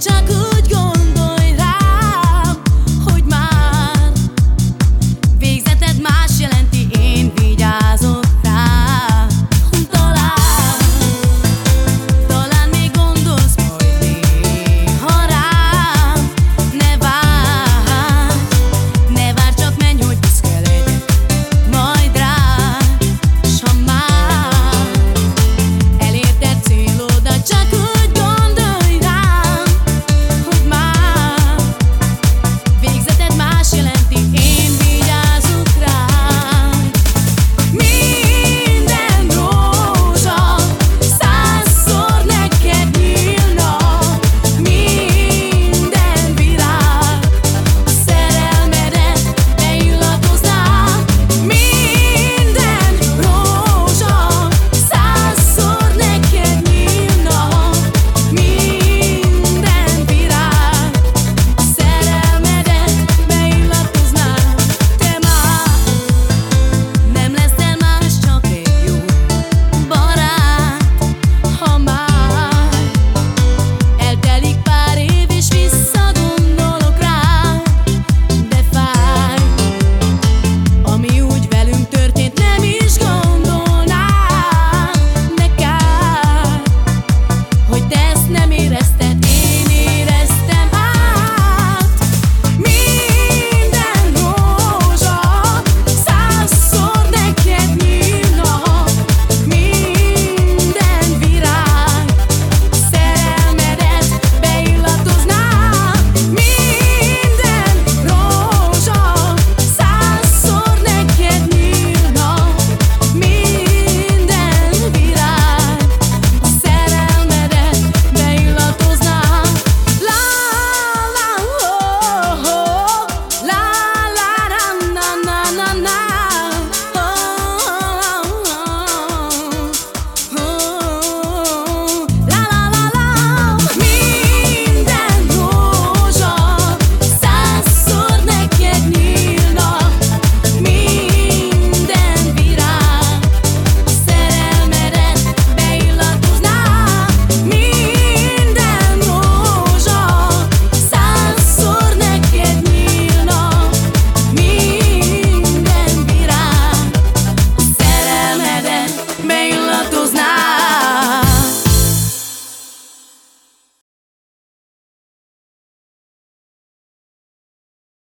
着